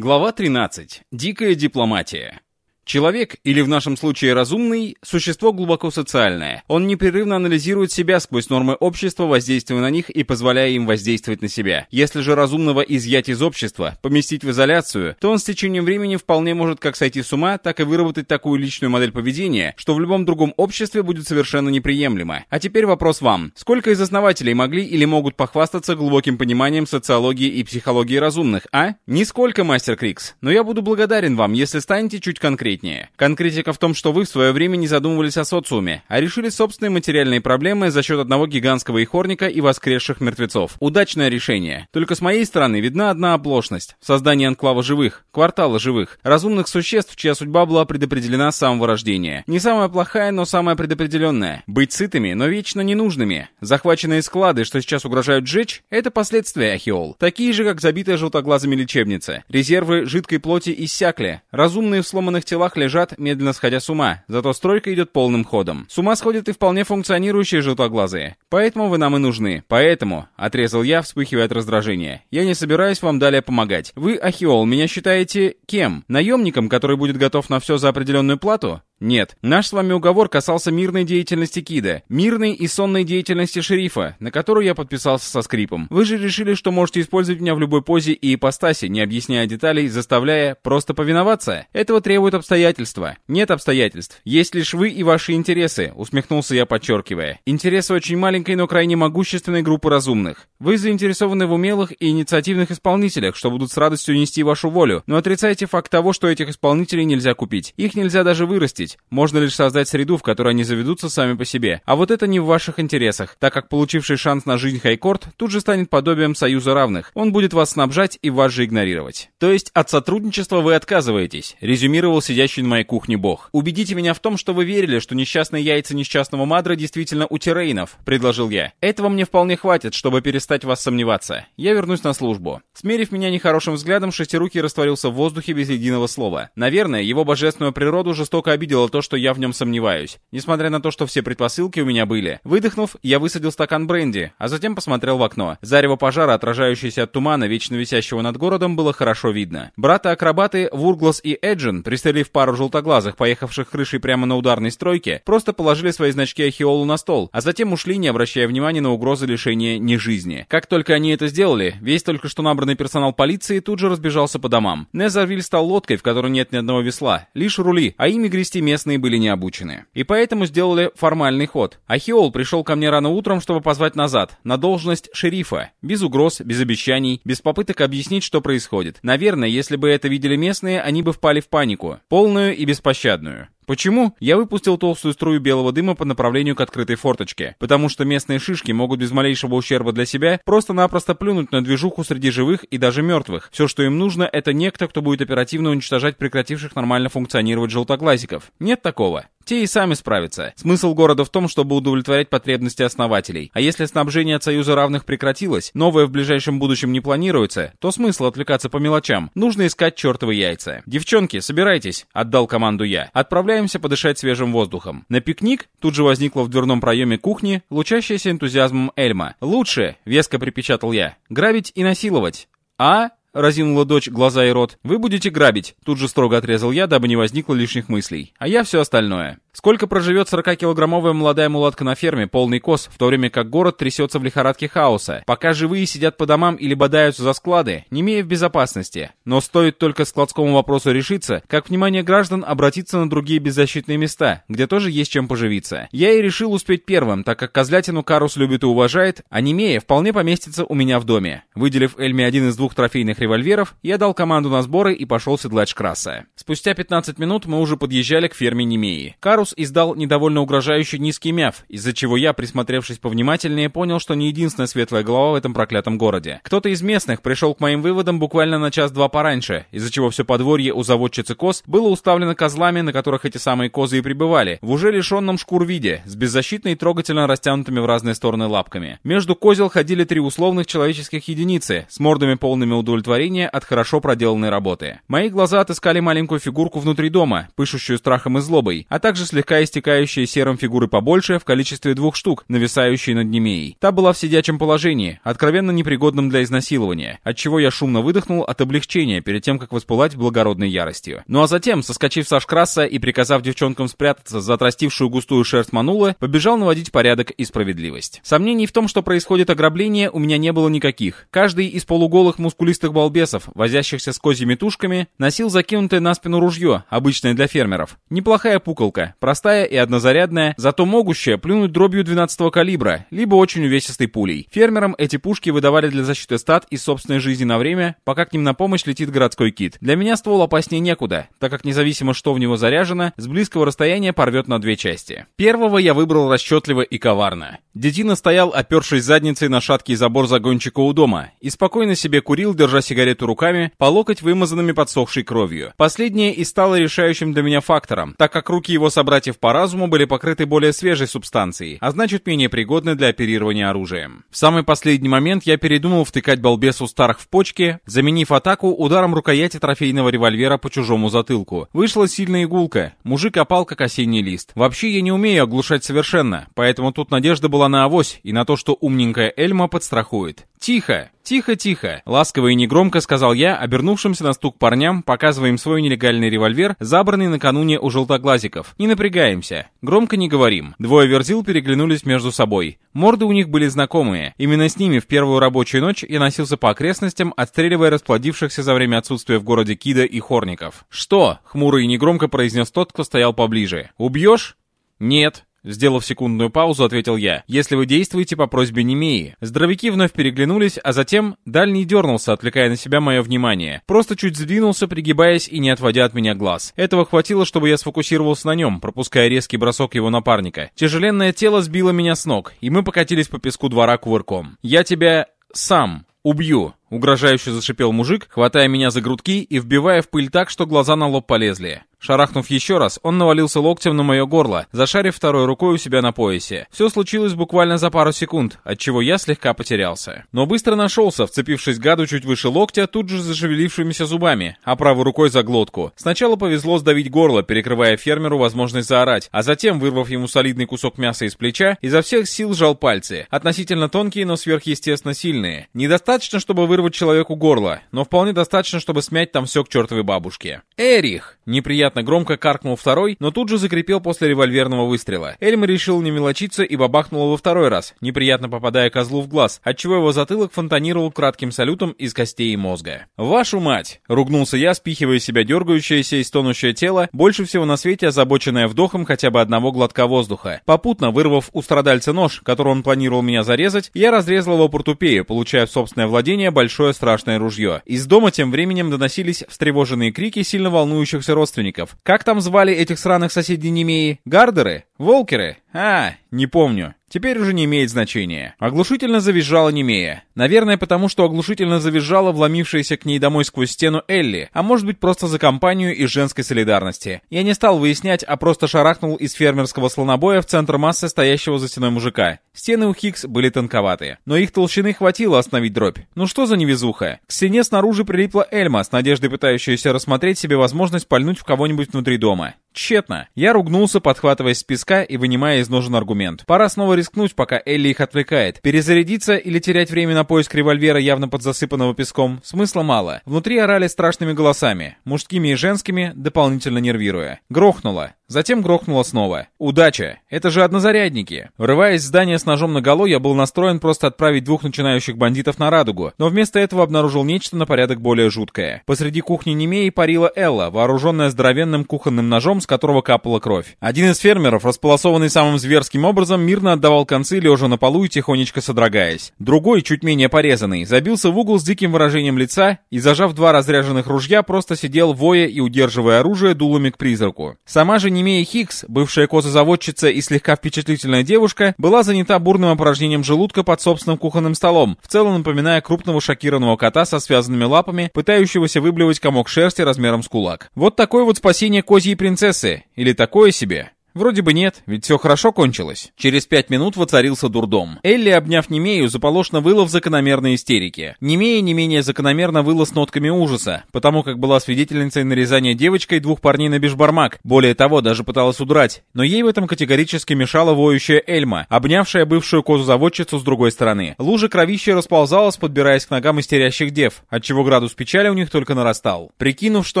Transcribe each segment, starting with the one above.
Глава 13. Дикая дипломатия. Человек, или в нашем случае разумный, существо глубоко социальное. Он непрерывно анализирует себя сквозь нормы общества, воздействуя на них и позволяя им воздействовать на себя. Если же разумного изъять из общества, поместить в изоляцию, то он с течением времени вполне может как сойти с ума, так и выработать такую личную модель поведения, что в любом другом обществе будет совершенно неприемлемо. А теперь вопрос вам. Сколько из основателей могли или могут похвастаться глубоким пониманием социологии и психологии разумных, а? Нисколько, мастер Крикс. Но я буду благодарен вам, если станете чуть конкретнее конкретнее. Конкретика в том, что вы в свое время не задумывались о социуме, а решили собственные материальные проблемы за счет одного гигантского ихорника и воскресших мертвецов. Удачное решение. Только с моей стороны видна одна оплошность. Создание анклава живых, квартала живых, разумных существ, чья судьба была предопределена с самого рождения. Не самая плохая, но самая предопределенная. Быть сытыми, но вечно ненужными. Захваченные склады, что сейчас угрожают сжечь, это последствия Ахиол. Такие же, как забитая желтоглазыми лечебница. Резервы жидкой плоти иссякли. Разумные в сломанных телах углах лежат, медленно сходя с ума, зато стройка идет полным ходом. С ума сходят и вполне функционирующие желтоглазые. Поэтому вы нам и нужны. Поэтому, отрезал я, вспыхивая от раздражения, я не собираюсь вам далее помогать. Вы, Ахиол, меня считаете кем? Наемником, который будет готов на все за определенную плату? Нет, наш с вами уговор касался мирной деятельности Кида, мирной и сонной деятельности шерифа, на которую я подписался со скрипом. Вы же решили, что можете использовать меня в любой позе и ипостаси, не объясняя деталей, заставляя просто повиноваться. Этого требуют обстоятельства. Нет обстоятельств. Есть лишь вы и ваши интересы, усмехнулся я, подчеркивая. Интересы очень маленькой, но крайне могущественной группы разумных. Вы заинтересованы в умелых и инициативных исполнителях, что будут с радостью нести вашу волю, но отрицаете факт того, что этих исполнителей нельзя купить. Их нельзя даже вырастить увидеть. Можно лишь создать среду, в которой они заведутся сами по себе. А вот это не в ваших интересах, так как получивший шанс на жизнь Хайкорт тут же станет подобием союза равных. Он будет вас снабжать и вас же игнорировать. То есть от сотрудничества вы отказываетесь, резюмировал сидящий на моей кухне бог. Убедите меня в том, что вы верили, что несчастные яйца несчастного Мадра действительно у Тирейнов, предложил я. Этого мне вполне хватит, чтобы перестать вас сомневаться. Я вернусь на службу. Смерив меня нехорошим взглядом, шестирукий растворился в воздухе без единого слова. Наверное, его божественную природу жестоко обидел обидело то, что я в нем сомневаюсь. Несмотря на то, что все предпосылки у меня были. Выдохнув, я высадил стакан бренди, а затем посмотрел в окно. Зарево пожара, отражающееся от тумана, вечно висящего над городом, было хорошо видно. Браты-акробаты Вурглас и Эджин, пристрелив пару желтоглазых, поехавших крышей прямо на ударной стройке, просто положили свои значки Ахиолу на стол, а затем ушли, не обращая внимания на угрозы лишения не жизни. Как только они это сделали, весь только что набранный персонал полиции тут же разбежался по домам. Незервиль стал лодкой, в которой нет ни одного весла, лишь рули, а ими грести местные были не обучены. И поэтому сделали формальный ход. Ахиол пришел ко мне рано утром, чтобы позвать назад, на должность шерифа. Без угроз, без обещаний, без попыток объяснить, что происходит. Наверное, если бы это видели местные, они бы впали в панику. Полную и беспощадную. Почему? Я выпустил толстую струю белого дыма по направлению к открытой форточке. Потому что местные шишки могут без малейшего ущерба для себя просто-напросто плюнуть на движуху среди живых и даже мертвых. Все, что им нужно, это некто, кто будет оперативно уничтожать прекративших нормально функционировать желтоглазиков. Нет такого. Те и сами справятся. Смысл города в том, чтобы удовлетворять потребности основателей. А если снабжение от Союза равных прекратилось, новое в ближайшем будущем не планируется, то смысл отвлекаться по мелочам. Нужно искать чертовы яйца. «Девчонки, собирайтесь», — отдал команду я. «Отправляемся подышать свежим воздухом». На пикник тут же возникла в дверном проеме кухни, лучащаяся энтузиазмом Эльма. «Лучше», — веско припечатал я, — «грабить и насиловать». «А?» — разинула дочь глаза и рот. «Вы будете грабить», — тут же строго отрезал я, дабы не возникло лишних мыслей. «А я все остальное». Сколько проживет 40-килограммовая молодая мулатка на ферме, полный кос, в то время как город трясется в лихорадке хаоса, пока живые сидят по домам или бодаются за склады, не имея в безопасности. Но стоит только складскому вопросу решиться, как внимание граждан обратится на другие беззащитные места, где тоже есть чем поживиться. Я и решил успеть первым, так как козлятину Карус любит и уважает, а Немея вполне поместится у меня в доме. Выделив Эльме один из двух трофейных револьверов, я дал команду на сборы и пошел седлать Шкраса. Спустя 15 минут мы уже подъезжали к ферме Немеи. Карус Карус издал недовольно угрожающий низкий мяв, из-за чего я, присмотревшись повнимательнее, понял, что не единственная светлая голова в этом проклятом городе. Кто-то из местных пришел к моим выводам буквально на час-два пораньше, из-за чего все подворье у заводчицы коз было уставлено козлами, на которых эти самые козы и пребывали, в уже лишенном шкур виде, с беззащитной и трогательно растянутыми в разные стороны лапками. Между козел ходили три условных человеческих единицы, с мордами полными удовлетворения от хорошо проделанной работы. Мои глаза отыскали маленькую фигурку внутри дома, пышущую страхом и злобой, а также след слегка истекающие серым фигуры побольше в количестве двух штук, нависающие над Немеей. Та была в сидячем положении, откровенно непригодным для изнасилования, отчего я шумно выдохнул от облегчения перед тем, как воспылать благородной яростью. Ну а затем, соскочив с Ашкраса и приказав девчонкам спрятаться за отрастившую густую шерсть манулы, побежал наводить порядок и справедливость. Сомнений в том, что происходит ограбление, у меня не было никаких. Каждый из полуголых мускулистых балбесов, возящихся с козьими тушками, носил закинутое на спину ружье, обычное для фермеров. Неплохая пуколка, простая и однозарядная, зато могущая плюнуть дробью 12 калибра, либо очень увесистой пулей. Фермерам эти пушки выдавали для защиты стад и собственной жизни на время, пока к ним на помощь летит городской кит. Для меня ствол опаснее некуда, так как независимо что в него заряжено, с близкого расстояния порвет на две части. Первого я выбрал расчетливо и коварно. Детина стоял, опершись задницей на шаткий забор загончика у дома, и спокойно себе курил, держа сигарету руками, по локоть вымазанными подсохшей кровью. Последнее и стало решающим для меня фактором, так как руки его собратьев по разуму были покрыты более свежей субстанцией, а значит менее пригодны для оперирования оружием. В самый последний момент я передумал втыкать балбесу старых в почки, заменив атаку ударом рукояти трофейного револьвера по чужому затылку. Вышла сильная игулка, мужик опал как осенний лист. Вообще я не умею оглушать совершенно, поэтому тут надежда была на авось и на то, что умненькая Эльма подстрахует. «Тихо! Тихо, тихо!» Ласково и негромко сказал я, обернувшимся на стук парням, показывая им свой нелегальный револьвер, забранный накануне у желтоглазиков. «Не напрягаемся. Громко не говорим». Двое верзил переглянулись между собой. Морды у них были знакомые. Именно с ними в первую рабочую ночь я носился по окрестностям, отстреливая расплодившихся за время отсутствия в городе Кида и Хорников. «Что?» — хмуро и негромко произнес тот, кто стоял поближе. «Убьешь?» «Нет», Сделав секундную паузу, ответил я. «Если вы действуете по просьбе Немеи». Здоровяки вновь переглянулись, а затем дальний дернулся, отвлекая на себя мое внимание. Просто чуть сдвинулся, пригибаясь и не отводя от меня глаз. Этого хватило, чтобы я сфокусировался на нем, пропуская резкий бросок его напарника. Тяжеленное тело сбило меня с ног, и мы покатились по песку двора кувырком. «Я тебя... сам...» «Убью!» — угрожающе зашипел мужик, хватая меня за грудки и вбивая в пыль так, что глаза на лоб полезли. Шарахнув еще раз, он навалился локтем на мое горло, зашарив второй рукой у себя на поясе. Все случилось буквально за пару секунд, от чего я слегка потерялся. Но быстро нашелся, вцепившись гаду чуть выше локтя, тут же зашевелившимися зубами, а правой рукой за глотку. Сначала повезло сдавить горло, перекрывая фермеру возможность заорать, а затем, вырвав ему солидный кусок мяса из плеча, изо всех сил сжал пальцы, относительно тонкие, но сверхъестественно сильные. Недостаточно, чтобы вырвать человеку горло, но вполне достаточно, чтобы смять там все к чертовой бабушке. «Эрих!» Неприятно Неприятно громко каркнул второй, но тут же закрепил после револьверного выстрела. Эльма решил не мелочиться и бабахнула во второй раз, неприятно попадая козлу в глаз, отчего его затылок фонтанировал кратким салютом из костей и мозга. «Вашу мать!» — ругнулся я, спихивая себя дергающееся и стонущее тело, больше всего на свете озабоченное вдохом хотя бы одного глотка воздуха. Попутно, вырвав у страдальца нож, который он планировал меня зарезать, я разрезал его портупею, получая в собственное владение большое страшное ружье. Из дома тем временем доносились встревоженные крики сильно волнующихся родственников, Как там звали этих сраных соседей Немеи? Гардеры? Волкеры? А, не помню. Теперь уже не имеет значения. Оглушительно завизжала Немея. Наверное, потому что оглушительно завизжала вломившаяся к ней домой сквозь стену Элли, а может быть просто за компанию из женской солидарности. Я не стал выяснять, а просто шарахнул из фермерского слонобоя в центр массы стоящего за стеной мужика. Стены у Хикс были тонковатые, но их толщины хватило остановить дробь. Ну что за невезуха? К стене снаружи прилипла Эльма, с надеждой пытающаяся рассмотреть себе возможность пальнуть в кого-нибудь внутри дома. Тщетно. Я ругнулся, подхватываясь с песка и вынимая из ножен аргумент. Пора снова рискнуть, пока Элли их отвлекает. Перезарядиться или терять время на поиск револьвера, явно подзасыпанного песком, смысла мало. Внутри орали страшными голосами, мужскими и женскими, дополнительно нервируя. Грохнуло. Затем грохнуло снова. Удача! Это же однозарядники! Врываясь в здание с ножом наголо, я был настроен просто отправить двух начинающих бандитов на радугу, но вместо этого обнаружил нечто на порядок более жуткое. Посреди кухни Немеи парила Элла, вооруженная здоровенным кухонным ножом, с которого капала кровь. Один из фермеров, располосованный самым зверским образом, мирно отдавал концы, лежа на полу и тихонечко содрогаясь. Другой, чуть менее порезанный, забился в угол с диким выражением лица и, зажав два разряженных ружья, просто сидел, воя и удерживая оружие дулами к призраку. Сама же Немея Хикс, бывшая коза-заводчица и слегка впечатлительная девушка, была занята бурным опорожнением желудка под собственным кухонным столом, в целом напоминая крупного шокированного кота со связанными лапами, пытающегося выблевать комок шерсти размером с кулак. Вот такое вот спасение козьей принцессы, или такое себе. Вроде бы нет, ведь все хорошо кончилось. Через пять минут воцарился дурдом. Элли, обняв Немею, заполошно выла в закономерной истерике. Немея не менее закономерно выла с нотками ужаса, потому как была свидетельницей нарезания девочкой двух парней на бешбармак. Более того, даже пыталась удрать. Но ей в этом категорически мешала воющая Эльма, обнявшая бывшую козу-заводчицу с другой стороны. Лужа кровища расползалась, подбираясь к ногам истерящих дев, отчего градус печали у них только нарастал. Прикинув, что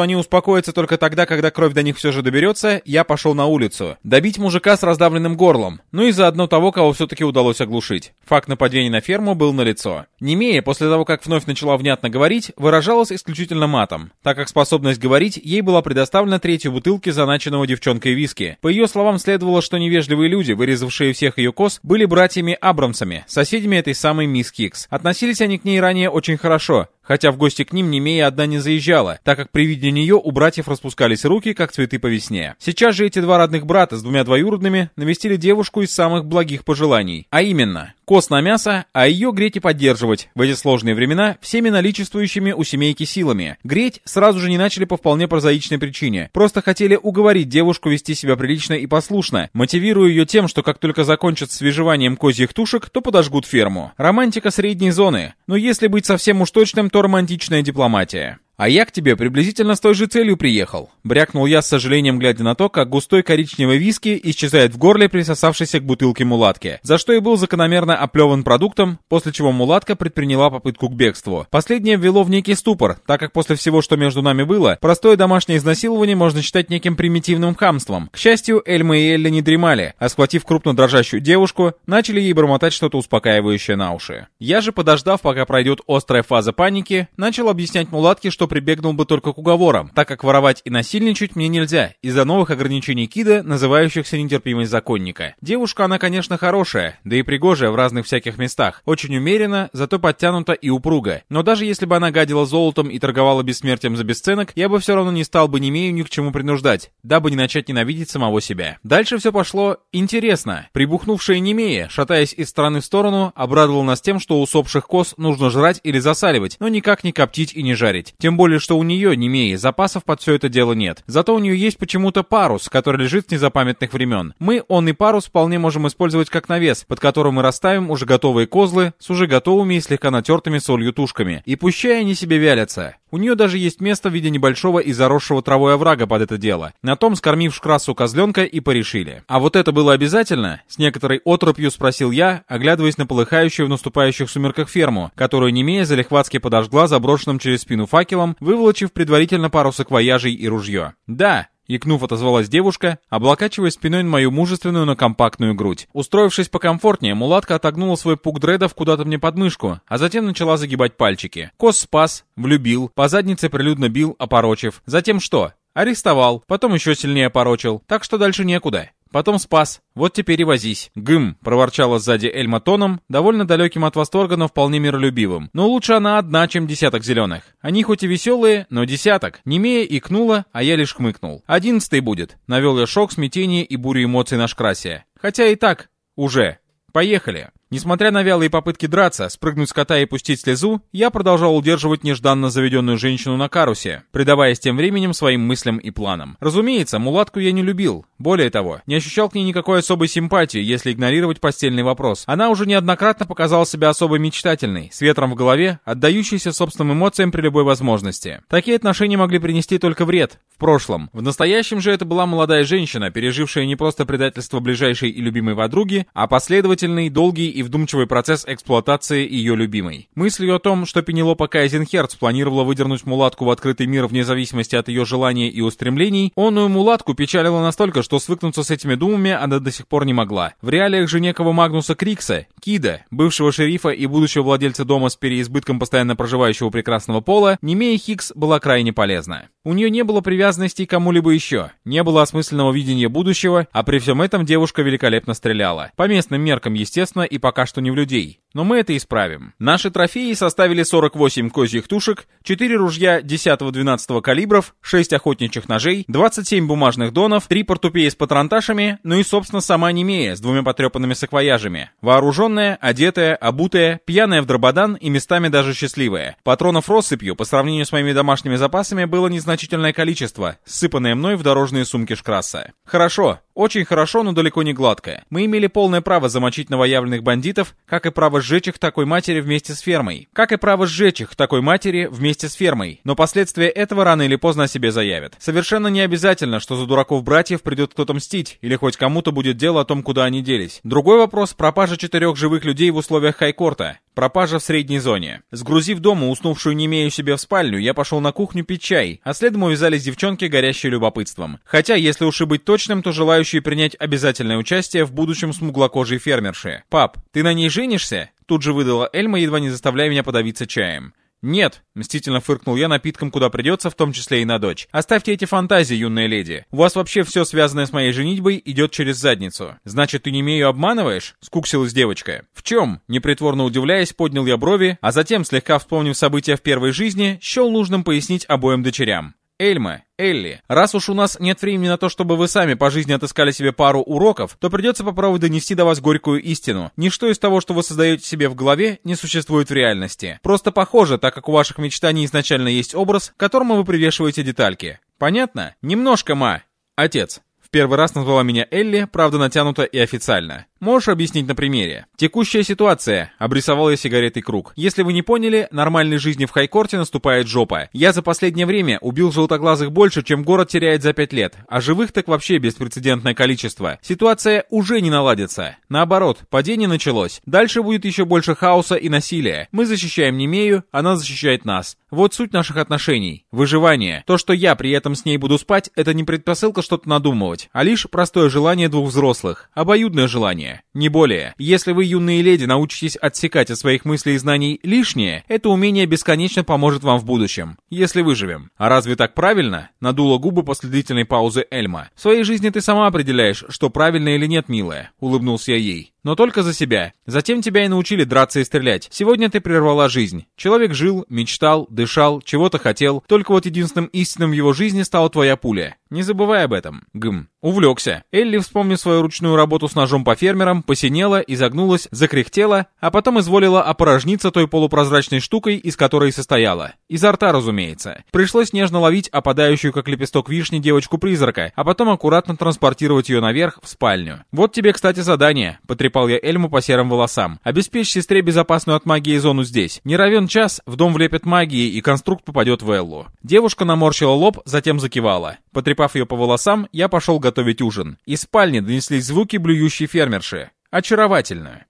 они успокоятся только тогда, когда кровь до них все же доберется, я пошел на улицу. Добить мужика с раздавленным горлом, ну и заодно того, кого все-таки удалось оглушить. Факт нападения на ферму был налицо. Немея, после того, как вновь начала внятно говорить, выражалась исключительно матом, так как способность говорить ей была предоставлена третью бутылки заначенного девчонкой виски. По ее словам, следовало, что невежливые люди, вырезавшие всех ее коз, были братьями Абрамсами, соседями этой самой мисс Кикс. Относились они к ней ранее очень хорошо, хотя в гости к ним Немея одна не заезжала, так как при виде нее у братьев распускались руки, как цветы по весне. Сейчас же эти два родных брата с двумя двоюродными навестили девушку из самых благих пожеланий, а именно, кост на мясо, а ее греть и поддерживать в эти сложные времена всеми наличествующими у семейки силами. Греть сразу же не начали по вполне прозаичной причине, просто хотели уговорить девушку вести себя прилично и послушно, мотивируя ее тем, что как только закончат свежеванием козьих тушек, то подожгут ферму. Романтика средней зоны, но если быть совсем уж точным, то то романтичная дипломатия. «А я к тебе приблизительно с той же целью приехал», — брякнул я с сожалением, глядя на то, как густой коричневый виски исчезает в горле, присосавшейся к бутылке мулатки, за что и был закономерно оплеван продуктом, после чего мулатка предприняла попытку к бегству. Последнее ввело в некий ступор, так как после всего, что между нами было, простое домашнее изнасилование можно считать неким примитивным хамством. К счастью, Эльма и Элли не дремали, а схватив крупно дрожащую девушку, начали ей бормотать что-то успокаивающее на уши. Я же, подождав, пока пройдет острая фаза паники, начал объяснять мулатке, что прибегнул бы только к уговорам, так как воровать и насильничать мне нельзя, из-за новых ограничений Кида, называющихся нетерпимость законника. Девушка она, конечно, хорошая, да и пригожая в разных всяких местах, очень умеренно, зато подтянута и упруга. Но даже если бы она гадила золотом и торговала бессмертием за бесценок, я бы все равно не стал бы Немею ни к чему принуждать, дабы не начать ненавидеть самого себя. Дальше все пошло интересно. Прибухнувшая Немея, шатаясь из стороны в сторону, обрадовала нас тем, что усопших коз нужно жрать или засаливать, но никак не коптить и не жарить. Тем более, что у нее, Немеи, запасов под все это дело нет. Зато у нее есть почему-то парус, который лежит с незапамятных времен. Мы, он и парус вполне можем использовать как навес, под которым мы расставим уже готовые козлы с уже готовыми и слегка натертыми солью тушками. И пущай они себе вялятся. У нее даже есть место в виде небольшого и заросшего травой оврага под это дело. На том, скормив красу козленка, и порешили. А вот это было обязательно? С некоторой отропью спросил я, оглядываясь на полыхающую в наступающих сумерках ферму, которую Немея залихватски подожгла заброшенным через спину факелом, выволочив предварительно пару саквояжей и ружье. Да, Икнув, отозвалась девушка, облокачивая спиной на мою мужественную, но компактную грудь. Устроившись покомфортнее, мулатка отогнула свой пук дредов куда-то мне под мышку, а затем начала загибать пальчики. Кос спас, влюбил, по заднице прилюдно бил, опорочив. Затем что? Арестовал, потом еще сильнее опорочил, так что дальше некуда. Потом спас. Вот теперь и возись. Гым, проворчала сзади Эльма тоном, довольно далеким от восторга, но вполне миролюбивым. Но лучше она одна, чем десяток зеленых. Они хоть и веселые, но десяток. Немея икнула, а я лишь хмыкнул. Одиннадцатый будет. Навел я шок, смятение и бурю эмоций на шкрасе. Хотя и так. Уже. Поехали. Несмотря на вялые попытки драться, спрыгнуть с кота и пустить слезу, я продолжал удерживать нежданно заведенную женщину на карусе, предаваясь тем временем своим мыслям и планам. Разумеется, мулатку я не любил. Более того, не ощущал к ней никакой особой симпатии, если игнорировать постельный вопрос. Она уже неоднократно показала себя особо мечтательной, с ветром в голове, отдающейся собственным эмоциям при любой возможности. Такие отношения могли принести только вред, в прошлом. В настоящем же это была молодая женщина, пережившая не просто предательство ближайшей и любимой подруги, а последовательный, долгий и вдумчивый процесс эксплуатации ее любимой. Мыслью о том, что Пенелопа Кайзенхерц планировала выдернуть мулатку в открытый мир вне зависимости от ее желаний и устремлений, онную мулатку печалила настолько, что свыкнуться с этими думами она до сих пор не могла. В реалиях же некого Магнуса Крикса, Кида, бывшего шерифа и будущего владельца дома с переизбытком постоянно проживающего прекрасного пола, Немея Хикс была крайне полезна. У нее не было привязанности к кому-либо еще, не было осмысленного видения будущего, а при всем этом девушка великолепно стреляла. По местным меркам, естественно, и пока что не в людей. Но мы это исправим. Наши трофеи составили 48 козьих тушек, 4 ружья 10-12 калибров, 6 охотничьих ножей, 27 бумажных донов, 3 портупеи с патронташами, ну и, собственно, сама Немея с двумя потрепанными саквояжами. Вооруженная, одетая, обутая, пьяная в дрободан и местами даже счастливая. Патронов россыпью по сравнению с моими домашними запасами было незначительное количество, сыпанное мной в дорожные сумки Шкраса. Хорошо, очень хорошо, но далеко не гладко. Мы имели полное право замочить новоявленных бандитов, как и право сжечь их такой матери вместе с фермой. Как и право сжечь их такой матери вместе с фермой. Но последствия этого рано или поздно о себе заявят. Совершенно не обязательно, что за дураков братьев придет кто-то мстить, или хоть кому-то будет дело о том, куда они делись. Другой вопрос — пропажа четырех живых людей в условиях хайкорта. Пропажа в средней зоне. Сгрузив дома уснувшую не имею себе в спальню, я пошел на кухню пить чай, а следом увязались девчонки, горящие любопытством. Хотя, если уж и быть точным, то желающие принять обязательное участие в будущем смуглокожей фермерши. «Пап, ты на ней женишься?» Тут же выдала Эльма, едва не заставляя меня подавиться чаем. «Нет», — мстительно фыркнул я напитком, куда придется, в том числе и на дочь. «Оставьте эти фантазии, юная леди. У вас вообще все связанное с моей женитьбой идет через задницу. Значит, ты не имею обманываешь?» — скуксилась девочка. «В чем?» — непритворно удивляясь, поднял я брови, а затем, слегка вспомнив события в первой жизни, счел нужным пояснить обоим дочерям. Эльма, Элли, раз уж у нас нет времени на то, чтобы вы сами по жизни отыскали себе пару уроков, то придется попробовать донести до вас горькую истину. Ничто из того, что вы создаете себе в голове, не существует в реальности. Просто похоже, так как у ваших мечтаний изначально есть образ, к которому вы привешиваете детальки. Понятно? Немножко, ма. Отец. В первый раз назвала меня Элли, правда натянуто и официально. Можешь объяснить на примере? Текущая ситуация. Обрисовал я сигаретой круг. Если вы не поняли, нормальной жизни в Хайкорте наступает жопа. Я за последнее время убил желтоглазых больше, чем город теряет за пять лет. А живых так вообще беспрецедентное количество. Ситуация уже не наладится. Наоборот, падение началось. Дальше будет еще больше хаоса и насилия. Мы защищаем Немею, она защищает нас. Вот суть наших отношений. Выживание. То, что я при этом с ней буду спать, это не предпосылка что-то надумывать, а лишь простое желание двух взрослых. Обоюдное желание знания. Не более. Если вы, юные леди, научитесь отсекать от своих мыслей и знаний лишнее, это умение бесконечно поможет вам в будущем. Если выживем. А разве так правильно? Надула губы после длительной паузы Эльма. В своей жизни ты сама определяешь, что правильно или нет, милая. Улыбнулся я ей но только за себя. Затем тебя и научили драться и стрелять. Сегодня ты прервала жизнь. Человек жил, мечтал, дышал, чего-то хотел, только вот единственным истинным в его жизни стала твоя пуля. Не забывай об этом. Гм. Увлекся. Элли, вспомнив свою ручную работу с ножом по фермерам, посинела, изогнулась, закряхтела, а потом изволила опорожниться той полупрозрачной штукой, из которой состояла. Изо рта, разумеется. Пришлось нежно ловить опадающую, как лепесток вишни, девочку-призрака, а потом аккуратно транспортировать ее наверх, в спальню. Вот тебе, кстати, задание. Потрепал я Эльму по серым волосам. Обеспечь сестре безопасную от магии зону здесь. Не равен час, в дом влепят магии, и конструкт попадет в Эллу. Девушка наморщила лоб, затем закивала. Потрепав ее по волосам, я пошел готовить ужин. Из спальни донеслись звуки блюющей фермерши. Очаровательно.